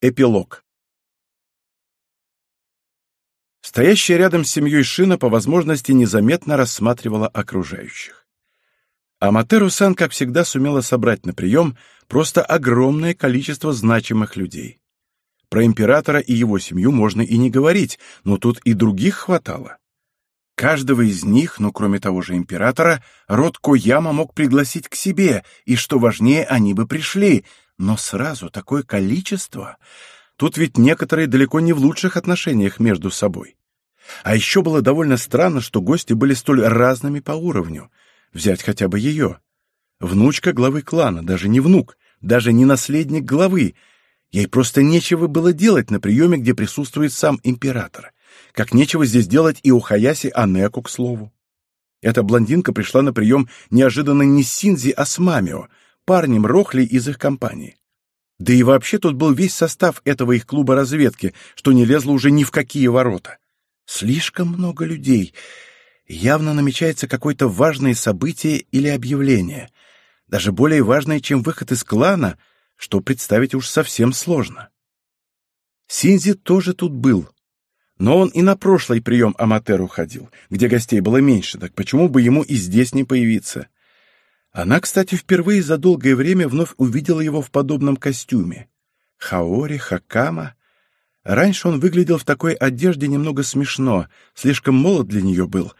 Эпилог. Стоящая рядом с семьей Шина по возможности незаметно рассматривала окружающих. Аматеру-сан, как всегда, сумела собрать на прием просто огромное количество значимых людей. Про императора и его семью можно и не говорить, но тут и других хватало. Каждого из них, ну кроме того же императора, род Кояма мог пригласить к себе, и, что важнее, они бы пришли, но сразу такое количество... Тут ведь некоторые далеко не в лучших отношениях между собой. А еще было довольно странно, что гости были столь разными по уровню. Взять хотя бы ее. Внучка главы клана, даже не внук, даже не наследник главы. Ей просто нечего было делать на приеме, где присутствует сам император. Как нечего здесь делать и у Хаяси Анеку, к слову. Эта блондинка пришла на прием неожиданно не с Синзи, а с Мамио, парнем Рохли из их компании. Да и вообще тут был весь состав этого их клуба разведки, что не лезло уже ни в какие ворота. Слишком много людей. Явно намечается какое-то важное событие или объявление. Даже более важное, чем выход из клана, что представить уж совсем сложно. Синзи тоже тут был. Но он и на прошлый прием Аматеру ходил, где гостей было меньше, так почему бы ему и здесь не появиться? Она, кстати, впервые за долгое время вновь увидела его в подобном костюме. Хаори, Хакама. Раньше он выглядел в такой одежде немного смешно, слишком молод для нее был.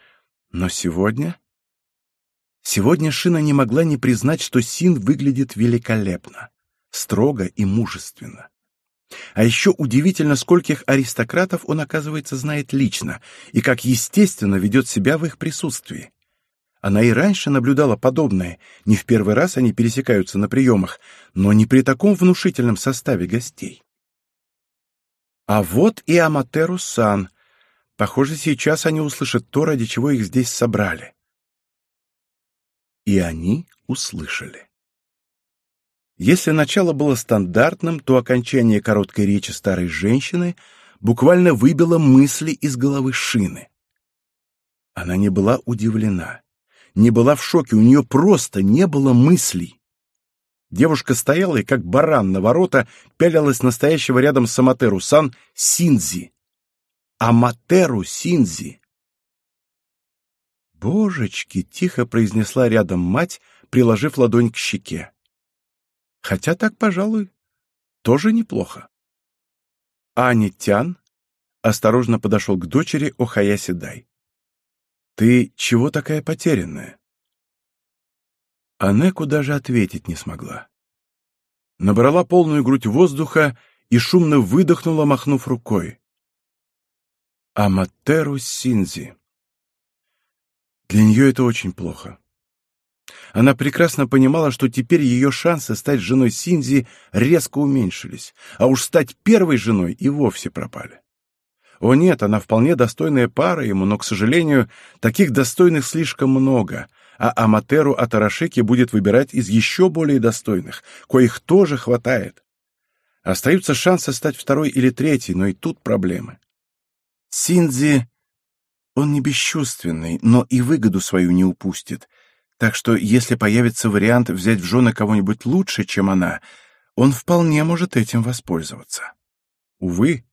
Но сегодня... Сегодня Шина не могла не признать, что Син выглядит великолепно, строго и мужественно. А еще удивительно, скольких аристократов он, оказывается, знает лично, и как естественно ведет себя в их присутствии. Она и раньше наблюдала подобное, не в первый раз они пересекаются на приемах, но не при таком внушительном составе гостей. А вот и Аматеру-сан. Похоже, сейчас они услышат то, ради чего их здесь собрали. И они услышали. Если начало было стандартным, то окончание короткой речи старой женщины буквально выбило мысли из головы Шины. Она не была удивлена не была в шоке, у нее просто не было мыслей. Девушка стояла и, как баран на ворота, пялилась настоящего рядом с Аматеру-сан Синзи. Аматеру Синзи. «Божечки!» — тихо произнесла рядом мать, приложив ладонь к щеке. «Хотя так, пожалуй, тоже неплохо». Аня Тян осторожно подошел к дочери Охаяси Дай. «Ты чего такая потерянная?» Анеку даже ответить не смогла. Набрала полную грудь воздуха и шумно выдохнула, махнув рукой. Аматеру Синзи. Для нее это очень плохо. Она прекрасно понимала, что теперь ее шансы стать женой Синзи резко уменьшились, а уж стать первой женой и вовсе пропали. О нет, она вполне достойная пара ему, но, к сожалению, таких достойных слишком много, а Аматеру Атарашеки будет выбирать из еще более достойных, коих тоже хватает. Остаются шансы стать второй или третьей, но и тут проблемы. Синдзи, он не бесчувственный, но и выгоду свою не упустит, так что если появится вариант взять в жены кого-нибудь лучше, чем она, он вполне может этим воспользоваться. Увы,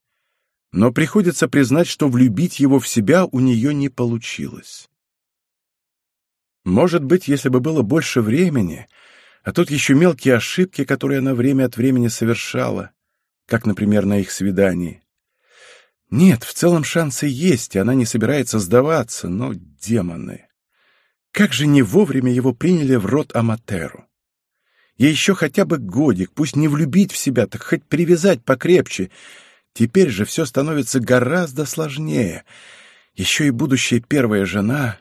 но приходится признать, что влюбить его в себя у нее не получилось. Может быть, если бы было больше времени, а тут еще мелкие ошибки, которые она время от времени совершала, как, например, на их свидании. Нет, в целом шансы есть, и она не собирается сдаваться, но демоны. Как же не вовремя его приняли в рот Аматеру. Ей еще хотя бы годик, пусть не влюбить в себя, так хоть привязать покрепче, Теперь же все становится гораздо сложнее. Еще и будущая первая жена...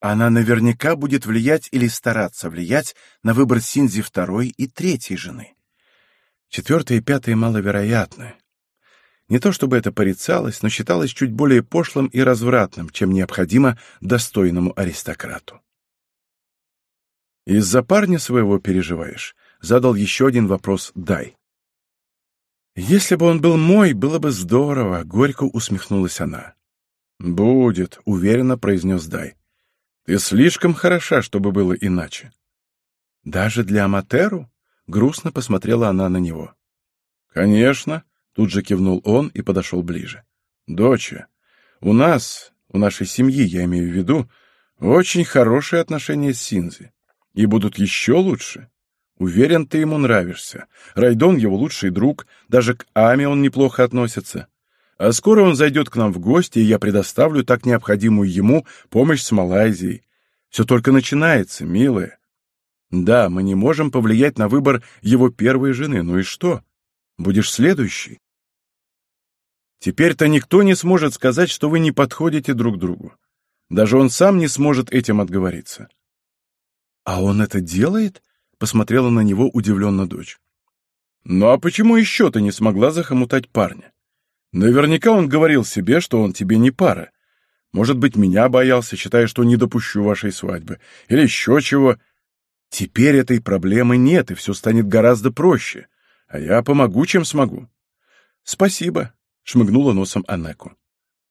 Она наверняка будет влиять или стараться влиять на выбор Синзи второй и третьей жены. Четвертая и пятая маловероятны. Не то чтобы это порицалось, но считалось чуть более пошлым и развратным, чем необходимо достойному аристократу. «Из-за парня своего переживаешь?» — задал еще один вопрос Дай. «Если бы он был мой, было бы здорово», — горько усмехнулась она. «Будет», — уверенно произнес Дай. «Ты слишком хороша, чтобы было иначе». «Даже для Аматеру?» — грустно посмотрела она на него. «Конечно», — тут же кивнул он и подошел ближе. «Доча, у нас, у нашей семьи, я имею в виду, очень хорошие отношения с Синзи. И будут еще лучше. Уверен, ты ему нравишься. Райдон его лучший друг, даже к Аме он неплохо относится. А скоро он зайдет к нам в гости, и я предоставлю так необходимую ему помощь с Малайзией. Все только начинается, милая. Да, мы не можем повлиять на выбор его первой жены, ну и что? Будешь следующий. Теперь-то никто не сможет сказать, что вы не подходите друг другу. Даже он сам не сможет этим отговориться. «А он это делает?» — посмотрела на него удивленно дочь. «Ну а почему еще ты не смогла захомутать парня? Наверняка он говорил себе, что он тебе не пара. Может быть, меня боялся, считая, что не допущу вашей свадьбы. Или еще чего. Теперь этой проблемы нет, и все станет гораздо проще. А я помогу, чем смогу». «Спасибо», — шмыгнула носом Анеку.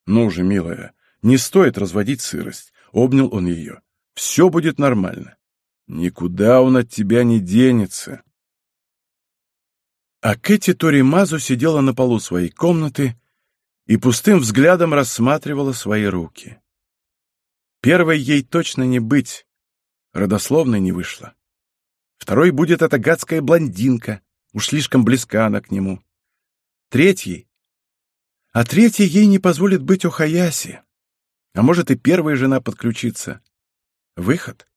«Ну же, милая, не стоит разводить сырость», — обнял он ее. «Все будет нормально. Никуда он от тебя не денется». А Кэти Торимазу сидела на полу своей комнаты и пустым взглядом рассматривала свои руки. Первой ей точно не быть, родословной не вышло. Второй будет эта гадская блондинка, уж слишком близка она к нему. Третьей а третья ей не позволит быть у Хаяси. А может и первая жена подключиться. Выход?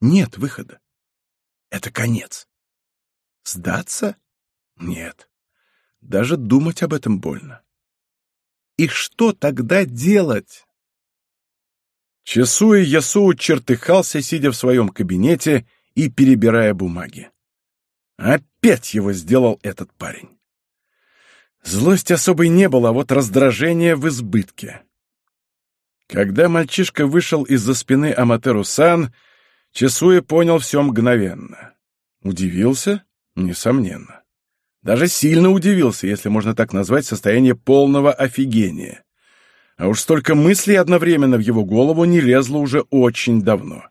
Нет выхода. Это конец. Сдаться? Нет. Даже думать об этом больно. И что тогда делать? Часуя Ясуу чертыхался, сидя в своем кабинете и перебирая бумаги. Опять его сделал этот парень. Злости особой не было, а вот раздражение в избытке. Когда мальчишка вышел из-за спины Аматеру-сан, Чесуя понял все мгновенно. Удивился? Несомненно. Даже сильно удивился, если можно так назвать состояние полного офигения. А уж столько мыслей одновременно в его голову не лезло уже очень давно.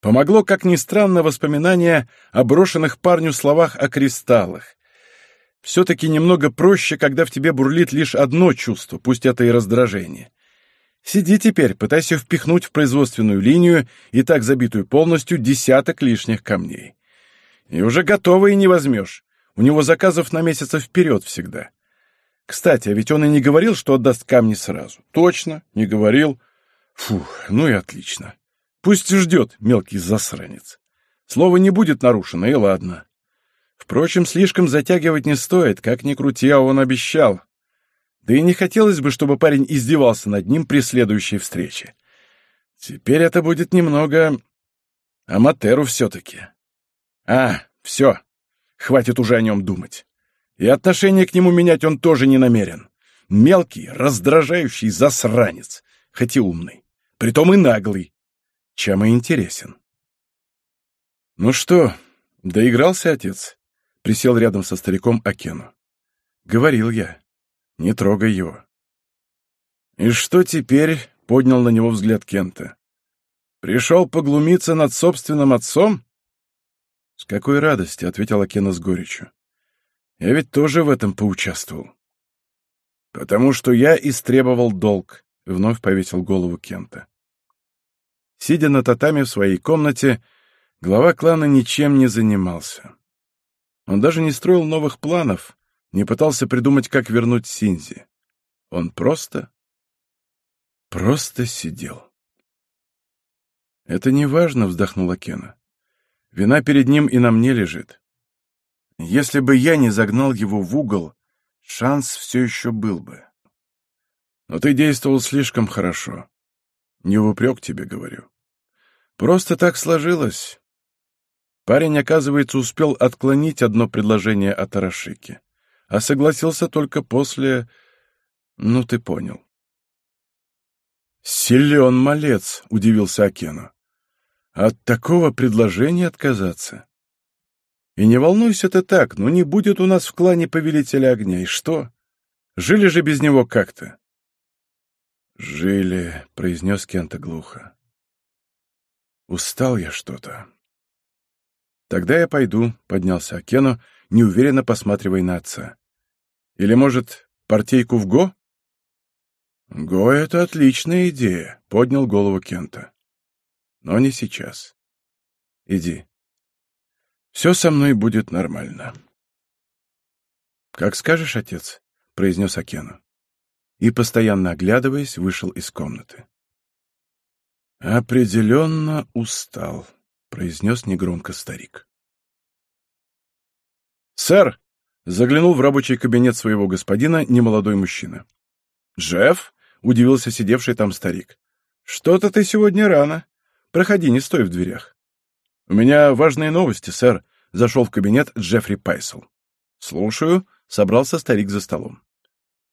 Помогло, как ни странно, воспоминание о брошенных парню словах о кристаллах, все-таки немного проще, когда в тебе бурлит лишь одно чувство, пусть это и раздражение. Сиди теперь, пытайся впихнуть в производственную линию и так забитую полностью десяток лишних камней. И уже готовые не возьмешь. У него заказов на месяца вперед всегда. Кстати, а ведь он и не говорил, что отдаст камни сразу. Точно, не говорил. Фух, ну и отлично. Пусть ждет, мелкий засранец. Слово не будет нарушено, и ладно. Впрочем, слишком затягивать не стоит, как ни крути, а он обещал. Да и не хотелось бы, чтобы парень издевался над ним при следующей встрече. Теперь это будет немного... Аматеру все-таки. А, все, хватит уже о нем думать. И отношение к нему менять он тоже не намерен. Мелкий, раздражающий засранец, хоть и умный, притом и наглый, чем и интересен. Ну что, доигрался отец? Присел рядом со стариком Акену. Говорил я. Не трогай его. И что теперь? Поднял на него взгляд Кента. Пришел поглумиться над собственным отцом? С какой радости, ответил Акена с горечью. Я ведь тоже в этом поучаствовал. Потому что я истребовал долг, вновь повесил голову Кента. Сидя на татами в своей комнате, глава клана ничем не занимался. Он даже не строил новых планов, не пытался придумать, как вернуть Синзи. Он просто... просто сидел. «Это не важно», — вздохнула Кена. «Вина перед ним и на мне лежит. Если бы я не загнал его в угол, шанс все еще был бы. Но ты действовал слишком хорошо. Не в упрек тебе говорю. Просто так сложилось. Парень, оказывается, успел отклонить одно предложение от Арашики, а согласился только после... Ну, ты понял. «Силен малец», — удивился Акену. «От такого предложения отказаться?» «И не волнуйся ты так, но не будет у нас в клане повелителя огня, и что? Жили же без него как-то». «Жили», — произнес Кента глухо. «Устал я что-то». «Тогда я пойду», — поднялся Акену неуверенно посматривая на отца. «Или, может, партейку в ГО?» «ГО — это отличная идея», — поднял голову Кента. «Но не сейчас. Иди. Все со мной будет нормально». «Как скажешь, отец», — произнес Акену. И, постоянно оглядываясь, вышел из комнаты. «Определенно устал», — произнес негромко старик. «Сэр!» — заглянул в рабочий кабинет своего господина немолодой мужчина. «Джефф?» — удивился сидевший там старик. «Что-то ты сегодня рано. Проходи, не стой в дверях». «У меня важные новости, сэр», — зашел в кабинет Джеффри Пайсел. «Слушаю», — собрался старик за столом.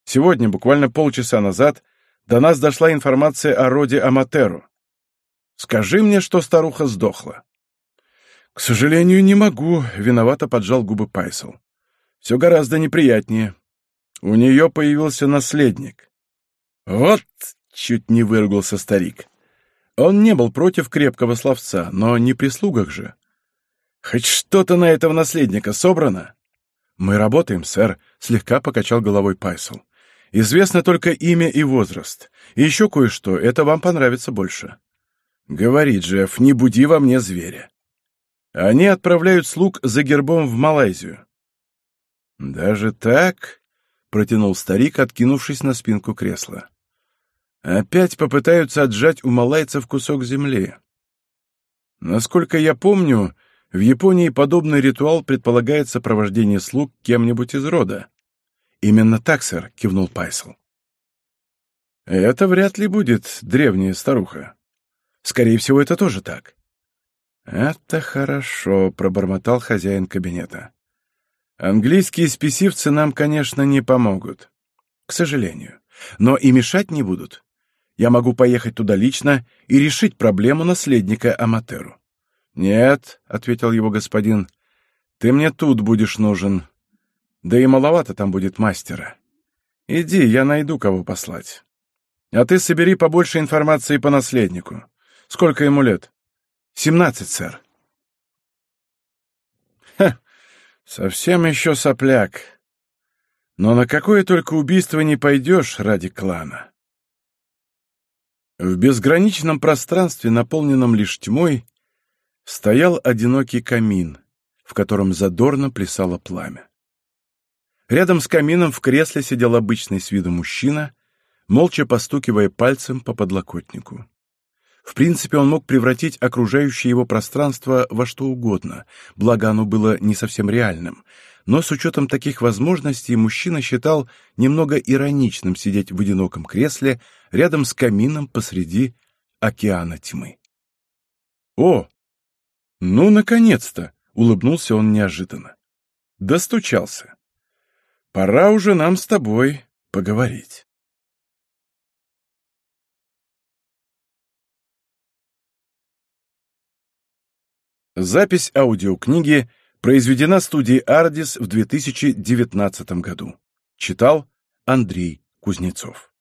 «Сегодня, буквально полчаса назад, до нас дошла информация о роде Аматеру. Скажи мне, что старуха сдохла». «К сожалению, не могу», — виновато поджал губы Пайсел. «Все гораздо неприятнее. У нее появился наследник». «Вот!» — чуть не выругался старик. Он не был против крепкого словца, но не при слугах же. «Хоть что-то на этого наследника собрано?» «Мы работаем, сэр», — слегка покачал головой Пайсел. «Известно только имя и возраст. И еще кое-что, это вам понравится больше». «Говори, Джефф, не буди во мне зверя». Они отправляют слуг за гербом в Малайзию. «Даже так?» — протянул старик, откинувшись на спинку кресла. Опять попытаются отжать у малайцев кусок земли. Насколько я помню, в Японии подобный ритуал предполагает сопровождение слуг кем-нибудь из рода. Именно так, сэр, кивнул Пайсел. Это вряд ли будет древняя старуха. Скорее всего, это тоже так. Это хорошо, пробормотал хозяин кабинета. Английские спесивцы нам, конечно, не помогут. К сожалению. Но и мешать не будут я могу поехать туда лично и решить проблему наследника Аматеру. «Нет», — ответил его господин, — «ты мне тут будешь нужен. Да и маловато там будет мастера. Иди, я найду, кого послать. А ты собери побольше информации по наследнику. Сколько ему лет?» «Семнадцать, сэр». «Ха, совсем еще сопляк. Но на какое только убийство не пойдешь ради клана». В безграничном пространстве, наполненном лишь тьмой, стоял одинокий камин, в котором задорно плясало пламя. Рядом с камином в кресле сидел обычный с виду мужчина, молча постукивая пальцем по подлокотнику. В принципе, он мог превратить окружающее его пространство во что угодно, благо оно было не совсем реальным, но с учетом таких возможностей мужчина считал немного ироничным сидеть в одиноком кресле рядом с камином посреди океана тьмы. «О! Ну, наконец-то!» — улыбнулся он неожиданно. «Достучался. Пора уже нам с тобой поговорить». Запись аудиокниги произведена студией «Ардис» в 2019 году. Читал Андрей Кузнецов.